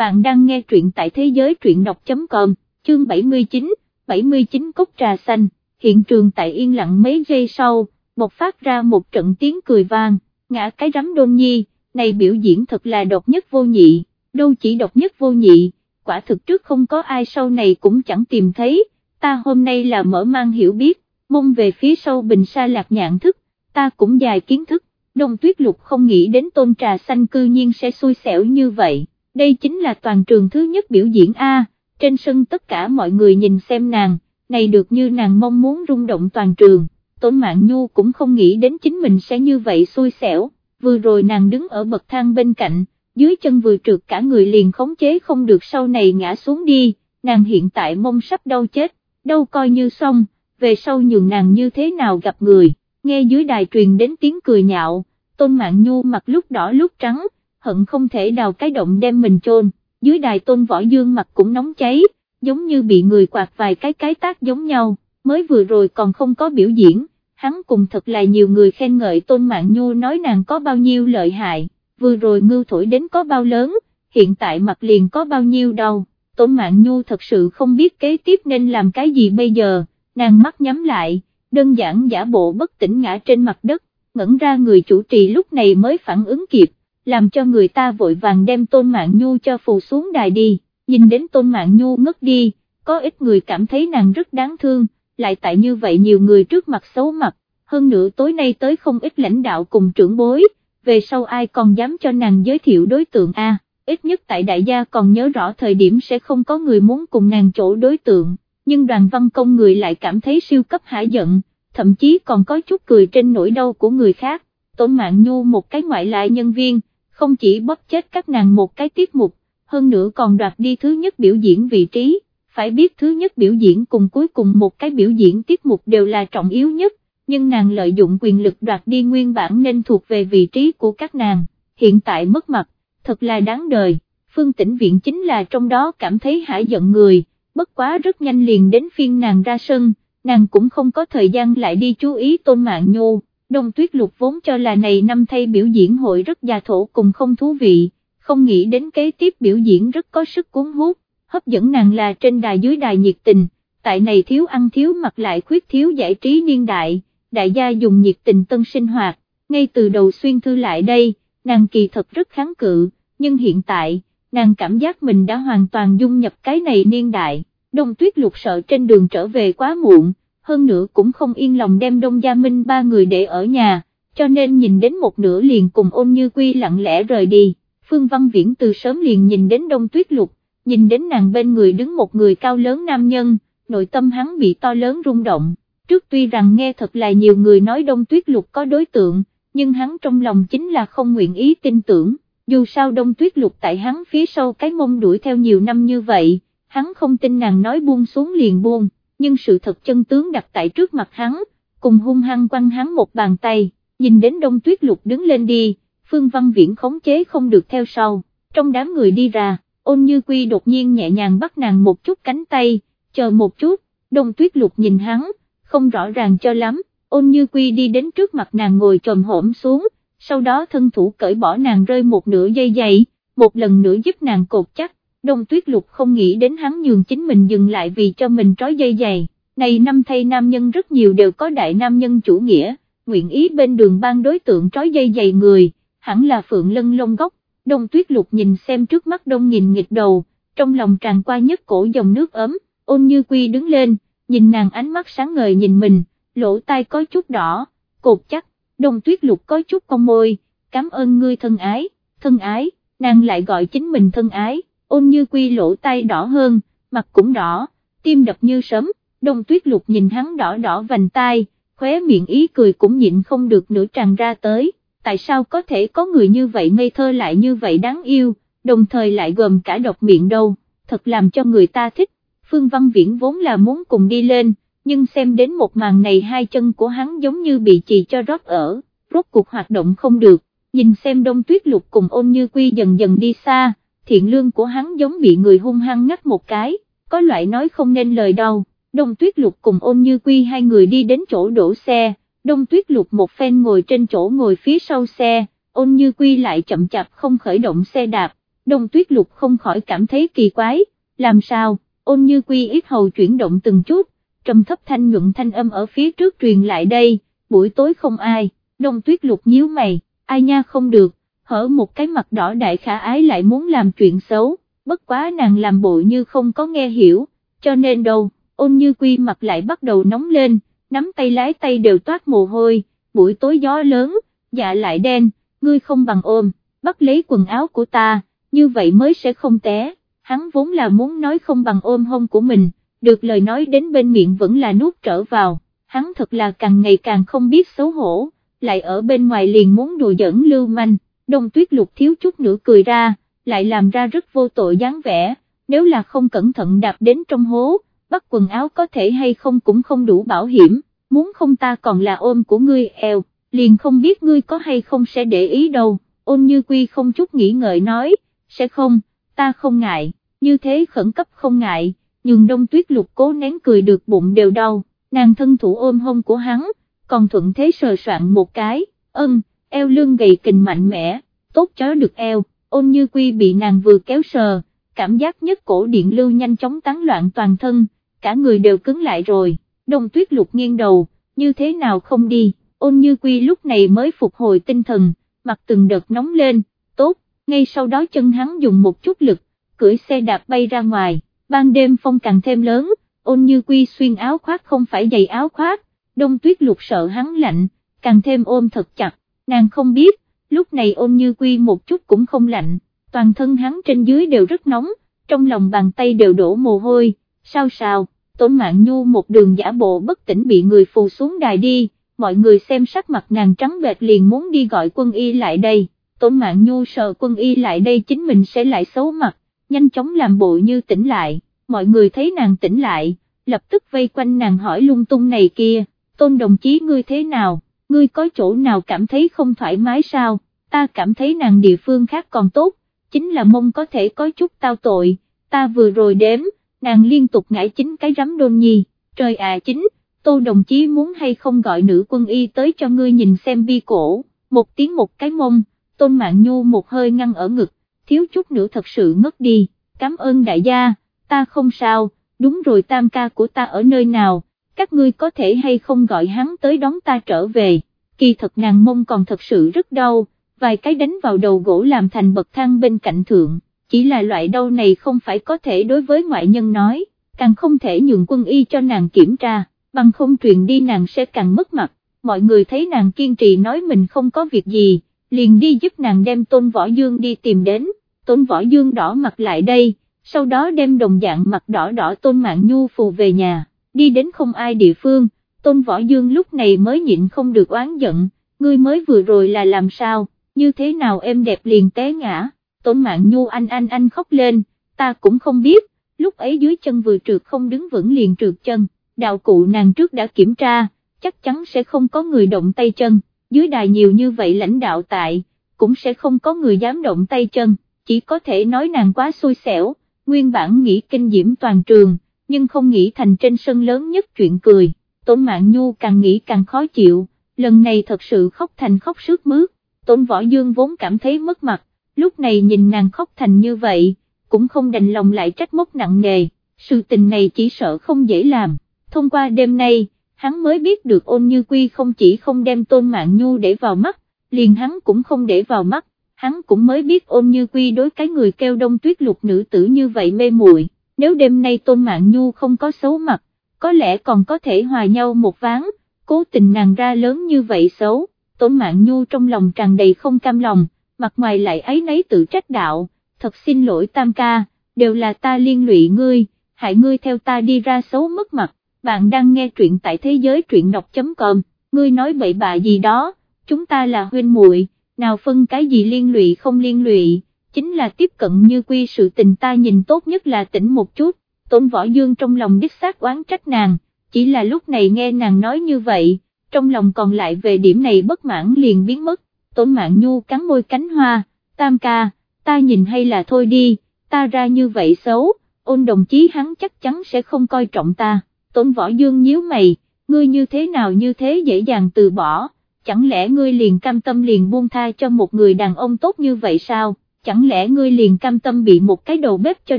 bạn đang nghe truyện tại thế giới truyện đọc.com, chương 79, 79 cốc trà xanh, hiện trường tại yên lặng mấy giây sau, bộc phát ra một trận tiếng cười vang, ngã cái rắm đôn nhi, này biểu diễn thật là độc nhất vô nhị, đâu chỉ độc nhất vô nhị, quả thực trước không có ai sau này cũng chẳng tìm thấy, ta hôm nay là mở mang hiểu biết, mông về phía sau bình sa lạc nhạn thức, ta cũng dài kiến thức, đông tuyết lục không nghĩ đến tôn trà xanh cư nhiên sẽ xui xẻo như vậy, đây chính là toàn trường thứ nhất biểu diễn A, trên sân tất cả mọi người nhìn xem nàng, này được như nàng mong muốn rung động toàn trường, tôn mạng nhu cũng không nghĩ đến chính mình sẽ như vậy xui xẻo, vừa rồi nàng đứng ở bậc thang bên cạnh, dưới chân vừa trượt cả người liền khống chế không được sau này ngã xuống đi, nàng hiện tại mông sắp đau chết, đâu coi như xong, về sau nhường nàng như thế nào gặp người, nghe dưới đài truyền đến tiếng cười nhạo, tôn mạng nhu mặt lúc đỏ lúc trắng, hận không thể đào cái động đem mình chôn, dưới đài tôn võ dương mặt cũng nóng cháy, giống như bị người quạt vài cái cái tác giống nhau, mới vừa rồi còn không có biểu diễn, hắn cùng thật là nhiều người khen ngợi tôn mạng nhu nói nàng có bao nhiêu lợi hại, vừa rồi ngưu thổi đến có bao lớn, hiện tại mặt liền có bao nhiêu đau, tôn mạng nhu thật sự không biết kế tiếp nên làm cái gì bây giờ, nàng mắt nhắm lại, đơn giản giả bộ bất tỉnh ngã trên mặt đất, ngẩn ra người chủ trì lúc này mới phản ứng kịp, làm cho người ta vội vàng đem tôn mạng nhu cho phù xuống đài đi, nhìn đến tôn mạng nhu ngất đi, có ít người cảm thấy nàng rất đáng thương, lại tại như vậy nhiều người trước mặt xấu mặt, hơn nữa tối nay tới không ít lãnh đạo cùng trưởng bối, về sau ai còn dám cho nàng giới thiệu đối tượng A, ít nhất tại đại gia còn nhớ rõ thời điểm sẽ không có người muốn cùng nàng chỗ đối tượng, nhưng đoàn văn công người lại cảm thấy siêu cấp hả giận, thậm chí còn có chút cười trên nỗi đau của người khác, Tôn Mạng Nhu một cái ngoại lại nhân viên, không chỉ bóp chết các nàng một cái tiết mục, hơn nữa còn đoạt đi thứ nhất biểu diễn vị trí, phải biết thứ nhất biểu diễn cùng cuối cùng một cái biểu diễn tiết mục đều là trọng yếu nhất, nhưng nàng lợi dụng quyền lực đoạt đi nguyên bản nên thuộc về vị trí của các nàng, hiện tại mất mặt, thật là đáng đời, phương tĩnh viện chính là trong đó cảm thấy hả giận người, bất quá rất nhanh liền đến phiên nàng ra sân, nàng cũng không có thời gian lại đi chú ý tôn mạng nhô, đông tuyết lục vốn cho là này năm thay biểu diễn hội rất già thổ cùng không thú vị, không nghĩ đến kế tiếp biểu diễn rất có sức cuốn hút, hấp dẫn nàng là trên đài dưới đài nhiệt tình, tại này thiếu ăn thiếu mặc lại khuyết thiếu giải trí niên đại, đại gia dùng nhiệt tình tân sinh hoạt, ngay từ đầu xuyên thư lại đây, nàng kỳ thật rất kháng cự, nhưng hiện tại, nàng cảm giác mình đã hoàn toàn dung nhập cái này niên đại đông tuyết lục sợ trên đường trở về quá muộn, hơn nữa cũng không yên lòng đem đông gia minh ba người để ở nhà, cho nên nhìn đến một nửa liền cùng ôn như quy lặng lẽ rời đi, Phương Văn Viễn từ sớm liền nhìn đến đông tuyết lục, nhìn đến nàng bên người đứng một người cao lớn nam nhân, nội tâm hắn bị to lớn rung động, trước tuy rằng nghe thật là nhiều người nói đông tuyết lục có đối tượng, nhưng hắn trong lòng chính là không nguyện ý tin tưởng, dù sao đông tuyết lục tại hắn phía sau cái mông đuổi theo nhiều năm như vậy hắn không tin nàng nói buông xuống liền buông, nhưng sự thật chân tướng đặt tại trước mặt hắn, cùng hung hăng quăng hắn một bàn tay, nhìn đến đông tuyết lục đứng lên đi, phương văn viễn khống chế không được theo sau, trong đám người đi ra, ôn như quy đột nhiên nhẹ nhàng bắt nàng một chút cánh tay, chờ một chút, đông tuyết lục nhìn hắn, không rõ ràng cho lắm, ôn như quy đi đến trước mặt nàng ngồi trồm hổm xuống, sau đó thân thủ cởi bỏ nàng rơi một nửa dây dày, một lần nữa giúp nàng cột chắc, đông tuyết lục không nghĩ đến hắn nhường chính mình dừng lại vì cho mình trói dây dày, này năm thay nam nhân rất nhiều đều có đại nam nhân chủ nghĩa, nguyện ý bên đường ban đối tượng trói dây dày người, hẳn là phượng lân lông gốc, đông tuyết lục nhìn xem trước mắt đông nhìn nghịch đầu, trong lòng tràn qua nhất cổ dòng nước ấm, ôn như quy đứng lên, nhìn nàng ánh mắt sáng ngời nhìn mình, lỗ tai có chút đỏ, cột chắc, đông tuyết lục có chút con môi, cảm ơn ngươi thân ái, thân ái, nàng lại gọi chính mình thân ái ôn như quy lỗ tay đỏ hơn, mặt cũng đỏ, tim đập như sấm, đông tuyết lục nhìn hắn đỏ đỏ vành tai, khóe miệng ý cười cũng nhịn không được nữa tràn ra tới, tại sao có thể có người như vậy ngây thơ lại như vậy đáng yêu, đồng thời lại gồm cả độc miệng đâu, thật làm cho người ta thích, Phương Văn Viễn vốn là muốn cùng đi lên, nhưng xem đến một màn này hai chân của hắn giống như bị chì cho rót ở, rốt cuộc hoạt động không được, nhìn xem đông tuyết lục cùng ôn như quy dần dần đi xa, thiện lương của hắn giống bị người hung hăng ngắt một cái, có loại nói không nên lời đâu, đông tuyết lục cùng ôn như quy hai người đi đến chỗ đổ xe, đông tuyết lục một phen ngồi trên chỗ ngồi phía sau xe, ôn như quy lại chậm chạp không khởi động xe đạp, đông tuyết lục không khỏi cảm thấy kỳ quái, làm sao, ôn như quy ít hầu chuyển động từng chút, trầm thấp thanh nhuận thanh âm ở phía trước truyền lại đây, buổi tối không ai, đông tuyết lục nhíu mày, ai nha không được, hở một cái mặt đỏ đại khả ái lại muốn làm chuyện xấu, bất quá nàng làm bộ như không có nghe hiểu, cho nên đâu, ôn như quy mặt lại bắt đầu nóng lên, nắm tay lái tay đều toát mồ hôi, buổi tối gió lớn, dạ lại đen, ngươi không bằng ôm, bắt lấy quần áo của ta, như vậy mới sẽ không té, hắn vốn là muốn nói không bằng ôm hông của mình, được lời nói đến bên miệng vẫn là nuốt trở vào, hắn thật là càng ngày càng không biết xấu hổ, lại ở bên ngoài liền muốn đùa giỡn lưu manh, đông tuyết lục thiếu chút nữa cười ra, lại làm ra rất vô tội dáng vẻ, nếu là không cẩn thận đạp đến trong hố, bắt quần áo có thể hay không cũng không đủ bảo hiểm, muốn không ta còn là ôm của ngươi eo, liền không biết ngươi có hay không sẽ để ý đâu, ôn như quy không chút nghĩ ngợi nói, sẽ không, ta không ngại, như thế khẩn cấp không ngại, nhưng đông tuyết lục cố nén cười được bụng đều đau, nàng thân thủ ôm hông của hắn, còn thuận thế sờ soạn một cái, ân, eo lưng gầy kình mạnh mẽ, tốt chó được eo, ôn như quy bị nàng vừa kéo sờ, cảm giác nhất cổ điện lưu nhanh chóng tán loạn toàn thân, cả người đều cứng lại rồi, đông tuyết lục nghiêng đầu, như thế nào không đi, ôn như quy lúc này mới phục hồi tinh thần, mặt từng đợt nóng lên, tốt, ngay sau đó chân hắn dùng một chút lực, cưỡi xe đạp bay ra ngoài, ban đêm phong càng thêm lớn, ôn như quy xuyên áo khoác không phải giày áo khoác, đông tuyết lục sợ hắn lạnh, càng thêm ôm thật chặt, nàng không biết, lúc này ôn như quy một chút cũng không lạnh, toàn thân hắn trên dưới đều rất nóng, trong lòng bàn tay đều đổ mồ hôi, sao sao, tổn mạng nhu một đường giả bộ bất tỉnh bị người phù xuống đài đi, mọi người xem sắc mặt nàng trắng bệch liền muốn đi gọi quân y lại đây, tổn mạng nhu sợ quân y lại đây chính mình sẽ lại xấu mặt, nhanh chóng làm bộ như tỉnh lại, mọi người thấy nàng tỉnh lại, lập tức vây quanh nàng hỏi lung tung này kia, tôn đồng chí ngươi thế nào, ngươi có chỗ nào cảm thấy không thoải mái sao, ta cảm thấy nàng địa phương khác còn tốt, chính là mong có thể có chút tao tội, ta vừa rồi đếm, nàng liên tục ngãi chính cái rắm đôn nhi, trời à chính, tô đồng chí muốn hay không gọi nữ quân y tới cho ngươi nhìn xem bi cổ, một tiếng một cái mông, tôn mạng nhu một hơi ngăn ở ngực, thiếu chút nữa thật sự ngất đi, cảm ơn đại gia, ta không sao, đúng rồi tam ca của ta ở nơi nào, các ngươi có thể hay không gọi hắn tới đón ta trở về, kỳ thật nàng mông còn thật sự rất đau, vài cái đánh vào đầu gỗ làm thành bậc thang bên cạnh thượng, chỉ là loại đau này không phải có thể đối với ngoại nhân nói, càng không thể nhường quân y cho nàng kiểm tra, bằng không truyền đi nàng sẽ càng mất mặt, mọi người thấy nàng kiên trì nói mình không có việc gì, liền đi giúp nàng đem tôn võ dương đi tìm đến, tôn võ dương đỏ mặt lại đây, sau đó đem đồng dạng mặt đỏ đỏ tôn mạng nhu phù về nhà, đi đến không ai địa phương, tôn võ dương lúc này mới nhịn không được oán giận, ngươi mới vừa rồi là làm sao, như thế nào em đẹp liền té ngã, tôn mạng nhu anh anh anh khóc lên, ta cũng không biết, lúc ấy dưới chân vừa trượt không đứng vững liền trượt chân, đạo cụ nàng trước đã kiểm tra, chắc chắn sẽ không có người động tay chân, dưới đài nhiều như vậy lãnh đạo tại, cũng sẽ không có người dám động tay chân, chỉ có thể nói nàng quá xui xẻo nguyên bản nghĩ kinh diễm toàn trường, nhưng không nghĩ thành trên sân lớn nhất chuyện cười, Tôn Mạng Nhu càng nghĩ càng khó chịu, lần này thật sự khóc thành khóc sướt mướt, Tôn Võ Dương vốn cảm thấy mất mặt, lúc này nhìn nàng khóc thành như vậy, cũng không đành lòng lại trách móc nặng nề, sự tình này chỉ sợ không dễ làm, thông qua đêm nay, hắn mới biết được ôn như quy không chỉ không đem Tôn Mạng Nhu để vào mắt, liền hắn cũng không để vào mắt, hắn cũng mới biết ôn như quy đối cái người kêu đông tuyết lục nữ tử như vậy mê muội nếu đêm nay tôn mạng nhu không có xấu mặt, có lẽ còn có thể hòa nhau một ván, cố tình nàng ra lớn như vậy xấu, tôn mạng nhu trong lòng tràn đầy không cam lòng, mặt ngoài lại ấy nấy tự trách đạo, thật xin lỗi tam ca, đều là ta liên lụy ngươi, hại ngươi theo ta đi ra xấu mất mặt, bạn đang nghe truyện tại thế giới truyện đọc.com, ngươi nói bậy bạ gì đó, chúng ta là huynh muội nào phân cái gì liên lụy không liên lụy, chính là tiếp cận như quy sự tình ta nhìn tốt nhất là tỉnh một chút, tôn võ dương trong lòng đích xác oán trách nàng, chỉ là lúc này nghe nàng nói như vậy, trong lòng còn lại về điểm này bất mãn liền biến mất, tôn mạng nhu cắn môi cánh hoa, tam ca, ta nhìn hay là thôi đi, ta ra như vậy xấu, ôn đồng chí hắn chắc chắn sẽ không coi trọng ta, tôn võ dương nhíu mày, ngươi như thế nào như thế dễ dàng từ bỏ chẳng lẽ ngươi liền cam tâm liền buông tha cho một người đàn ông tốt như vậy sao, chẳng lẽ ngươi liền cam tâm bị một cái đầu bếp cho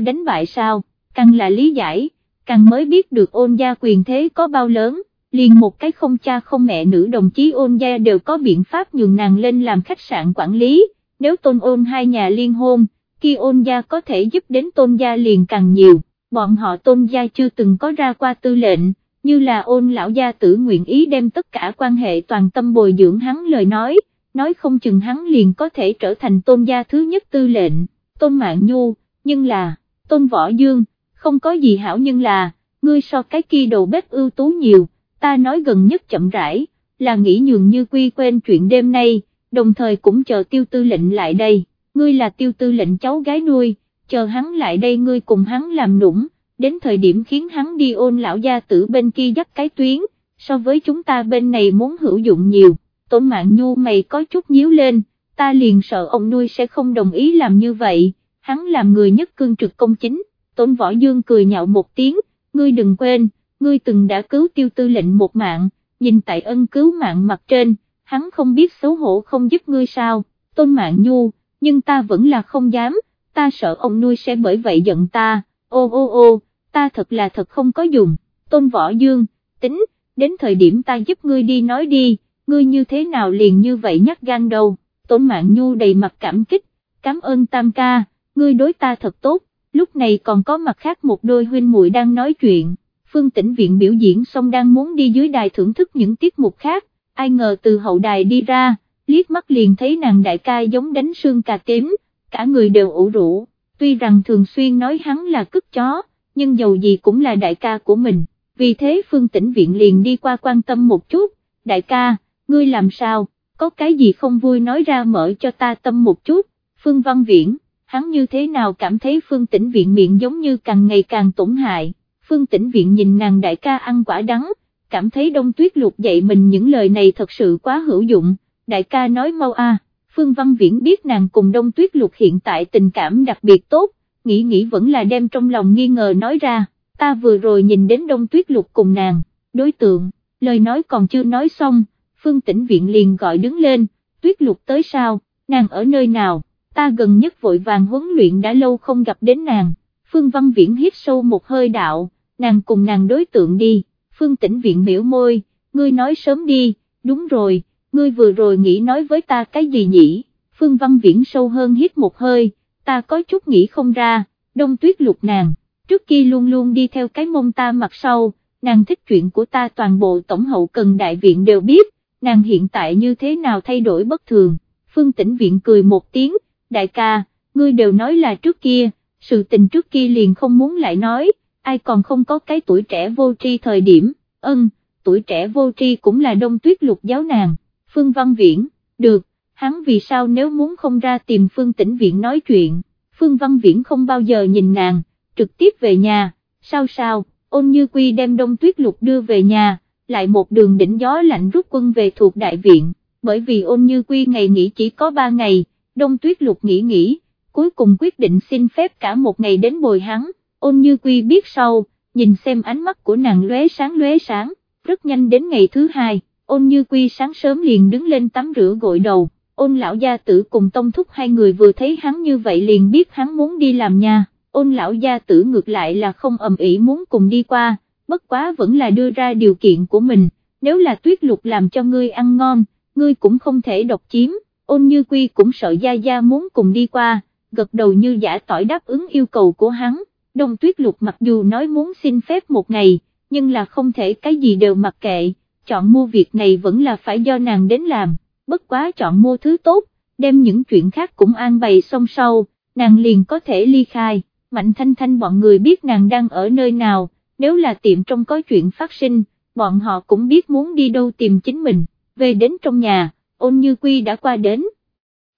đánh bại sao, càng là lý giải, càng mới biết được ôn gia quyền thế có bao lớn, liền một cái không cha không mẹ nữ đồng chí ôn gia đều có biện pháp nhường nàng lên làm khách sạn quản lý, nếu tôn ôn hai nhà liên hôn, khi ôn gia có thể giúp đến tôn gia liền càng nhiều, bọn họ tôn gia chưa từng có ra qua tư lệnh, như là ôn lão gia tử nguyện ý đem tất cả quan hệ toàn tâm bồi dưỡng hắn lời nói, nói không chừng hắn liền có thể trở thành tôn gia thứ nhất tư lệnh, tôn mạng nhu, nhưng là, tôn võ dương, không có gì hảo nhưng là, ngươi so cái kia đầu bếp ưu tú nhiều, ta nói gần nhất chậm rãi, là nghĩ nhường như quy quên chuyện đêm nay, đồng thời cũng chờ tiêu tư lệnh lại đây, ngươi là tiêu tư lệnh cháu gái nuôi, chờ hắn lại đây ngươi cùng hắn làm nũng, đến thời điểm khiến hắn đi ôn lão gia tử bên kia dắt cái tuyến, so với chúng ta bên này muốn hữu dụng nhiều, tổn mạng nhu mày có chút nhíu lên, ta liền sợ ông nuôi sẽ không đồng ý làm như vậy, hắn làm người nhất cương trực công chính, tổn võ dương cười nhạo một tiếng, ngươi đừng quên, ngươi từng đã cứu tiêu tư lệnh một mạng, nhìn tại ân cứu mạng mặt trên, hắn không biết xấu hổ không giúp ngươi sao, tôn mạng nhu, nhưng ta vẫn là không dám, ta sợ ông nuôi sẽ bởi vậy giận ta, ô ô ô, ta thật là thật không có dùng, tôn võ dương, tính, đến thời điểm ta giúp ngươi đi nói đi, ngươi như thế nào liền như vậy nhắc gan đâu, tổn mạng nhu đầy mặt cảm kích, cảm ơn tam ca, ngươi đối ta thật tốt, lúc này còn có mặt khác một đôi huynh muội đang nói chuyện, phương tĩnh viện biểu diễn xong đang muốn đi dưới đài thưởng thức những tiết mục khác, ai ngờ từ hậu đài đi ra, liếc mắt liền thấy nàng đại ca giống đánh xương cà tím, cả người đều ủ rũ, tuy rằng thường xuyên nói hắn là cất chó, nhưng dầu gì cũng là đại ca của mình, vì thế phương tĩnh viện liền đi qua quan tâm một chút, đại ca, ngươi làm sao, có cái gì không vui nói ra mở cho ta tâm một chút, phương văn viễn, hắn như thế nào cảm thấy phương tĩnh viện miệng giống như càng ngày càng tổn hại, phương tĩnh viện nhìn nàng đại ca ăn quả đắng, cảm thấy đông tuyết lục dạy mình những lời này thật sự quá hữu dụng, đại ca nói mau a. Phương Văn Viễn biết nàng cùng Đông Tuyết Lục hiện tại tình cảm đặc biệt tốt, nghĩ nghĩ vẫn là đem trong lòng nghi ngờ nói ra, ta vừa rồi nhìn đến Đông Tuyết Lục cùng nàng, đối tượng, lời nói còn chưa nói xong, Phương Tĩnh Viện liền gọi đứng lên, Tuyết Lục tới sao, nàng ở nơi nào, ta gần nhất vội vàng huấn luyện đã lâu không gặp đến nàng, Phương Văn Viễn hít sâu một hơi đạo, nàng cùng nàng đối tượng đi, Phương Tĩnh Viện miễu môi, ngươi nói sớm đi, đúng rồi ngươi vừa rồi nghĩ nói với ta cái gì nhỉ, Phương Văn Viễn sâu hơn hít một hơi, ta có chút nghĩ không ra, đông tuyết lục nàng, trước kia luôn luôn đi theo cái mông ta mặt sau, nàng thích chuyện của ta toàn bộ tổng hậu cần đại viện đều biết, nàng hiện tại như thế nào thay đổi bất thường, Phương Tĩnh Viện cười một tiếng, đại ca, ngươi đều nói là trước kia, sự tình trước kia liền không muốn lại nói, ai còn không có cái tuổi trẻ vô tri thời điểm, ân, tuổi trẻ vô tri cũng là đông tuyết lục giáo nàng. Phương Văn Viễn, được, hắn vì sao nếu muốn không ra tìm Phương Tĩnh Viện nói chuyện, Phương Văn Viễn không bao giờ nhìn nàng, trực tiếp về nhà, sao sao, ôn như quy đem đông tuyết lục đưa về nhà, lại một đường đỉnh gió lạnh rút quân về thuộc đại viện, bởi vì ôn như quy ngày nghỉ chỉ có 3 ngày, đông tuyết lục nghỉ nghỉ, cuối cùng quyết định xin phép cả một ngày đến bồi hắn, ôn như quy biết sau, nhìn xem ánh mắt của nàng lóe sáng lóe sáng, rất nhanh đến ngày thứ hai ôn như quy sáng sớm liền đứng lên tắm rửa gội đầu, ôn lão gia tử cùng tông thúc hai người vừa thấy hắn như vậy liền biết hắn muốn đi làm nhà, ôn lão gia tử ngược lại là không ầm ĩ muốn cùng đi qua, bất quá vẫn là đưa ra điều kiện của mình, nếu là tuyết lục làm cho ngươi ăn ngon, ngươi cũng không thể độc chiếm, ôn như quy cũng sợ gia gia muốn cùng đi qua, gật đầu như giả tỏi đáp ứng yêu cầu của hắn, đông tuyết lục mặc dù nói muốn xin phép một ngày, nhưng là không thể cái gì đều mặc kệ chọn mua việc này vẫn là phải do nàng đến làm, bất quá chọn mua thứ tốt, đem những chuyện khác cũng an bày xong sau, nàng liền có thể ly khai, mạnh thanh thanh bọn người biết nàng đang ở nơi nào, nếu là tiệm trong có chuyện phát sinh, bọn họ cũng biết muốn đi đâu tìm chính mình, về đến trong nhà, ôn như quy đã qua đến,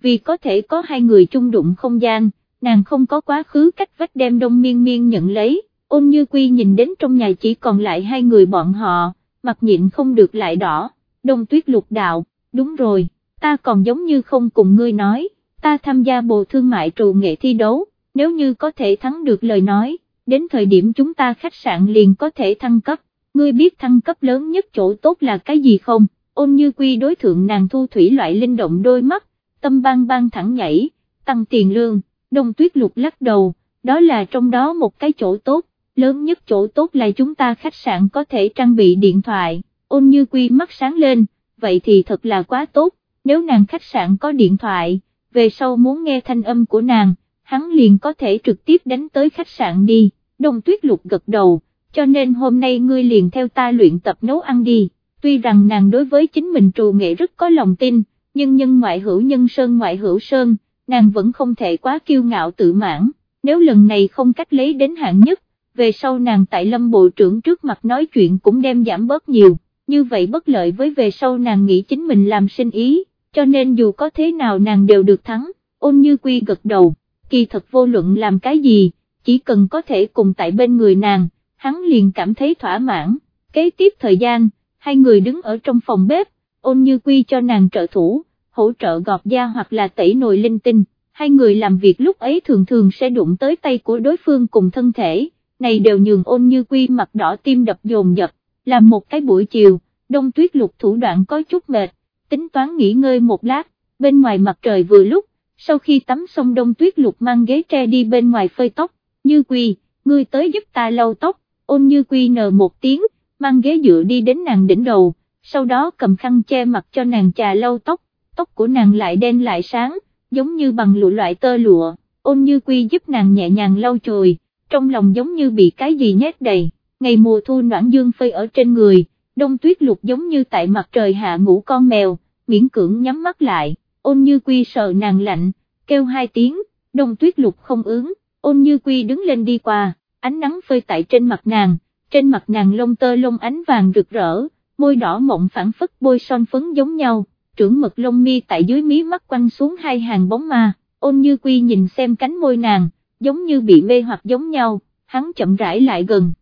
vì có thể có hai người chung đụng không gian, nàng không có quá khứ cách vách đem đông miên miên nhận lấy, ôn như quy nhìn đến trong nhà chỉ còn lại hai người bọn họ mặt nhịn không được lại đỏ, đông tuyết lục đạo, đúng rồi, ta còn giống như không cùng ngươi nói, ta tham gia bộ thương mại trù nghệ thi đấu, nếu như có thể thắng được lời nói, đến thời điểm chúng ta khách sạn liền có thể thăng cấp, ngươi biết thăng cấp lớn nhất chỗ tốt là cái gì không, ôn như quy đối thượng nàng thu thủy loại linh động đôi mắt, tâm bang bang thẳng nhảy, tăng tiền lương, đông tuyết lục lắc đầu, đó là trong đó một cái chỗ tốt, lớn nhất chỗ tốt là chúng ta khách sạn có thể trang bị điện thoại, ôn như quy mắt sáng lên, vậy thì thật là quá tốt, nếu nàng khách sạn có điện thoại, về sau muốn nghe thanh âm của nàng, hắn liền có thể trực tiếp đánh tới khách sạn đi, đông tuyết lục gật đầu, cho nên hôm nay ngươi liền theo ta luyện tập nấu ăn đi, tuy rằng nàng đối với chính mình trù nghệ rất có lòng tin, nhưng nhân ngoại hữu nhân sơn ngoại hữu sơn, nàng vẫn không thể quá kiêu ngạo tự mãn, nếu lần này không cách lấy đến hạng nhất, về sau nàng tại lâm bộ trưởng trước mặt nói chuyện cũng đem giảm bớt nhiều, như vậy bất lợi với về sau nàng nghĩ chính mình làm sinh ý, cho nên dù có thế nào nàng đều được thắng, ôn như quy gật đầu, kỳ thật vô luận làm cái gì, chỉ cần có thể cùng tại bên người nàng, hắn liền cảm thấy thỏa mãn, kế tiếp thời gian, hai người đứng ở trong phòng bếp, ôn như quy cho nàng trợ thủ, hỗ trợ gọt da hoặc là tẩy nồi linh tinh, hai người làm việc lúc ấy thường thường sẽ đụng tới tay của đối phương cùng thân thể, này đều nhường ôn như quy mặt đỏ tim đập dồn dập, làm một cái buổi chiều, đông tuyết lục thủ đoạn có chút mệt, tính toán nghỉ ngơi một lát, bên ngoài mặt trời vừa lúc, sau khi tắm xong đông tuyết lục mang ghế tre đi bên ngoài phơi tóc, như quy, ngươi tới giúp ta lau tóc, ôn như quy nờ một tiếng, mang ghế dựa đi đến nàng đỉnh đầu, sau đó cầm khăn che mặt cho nàng trà lau tóc, tóc của nàng lại đen lại sáng, giống như bằng lụa loại tơ lụa, ôn như quy giúp nàng nhẹ nhàng lau chùi, trong lòng giống như bị cái gì nhét đầy, ngày mùa thu noãn dương phơi ở trên người, đông tuyết lục giống như tại mặt trời hạ ngủ con mèo, miễn cưỡng nhắm mắt lại, ôn như quy sợ nàng lạnh, kêu hai tiếng, đông tuyết lục không ứng, ôn như quy đứng lên đi qua, ánh nắng phơi tại trên mặt nàng, trên mặt nàng lông tơ lông ánh vàng rực rỡ, môi đỏ mộng phản phất bôi son phấn giống nhau, trưởng mực lông mi tại dưới mí mắt quăng xuống hai hàng bóng ma, ôn như quy nhìn xem cánh môi nàng, giống như bị mê hoặc giống nhau, hắn chậm rãi lại gần.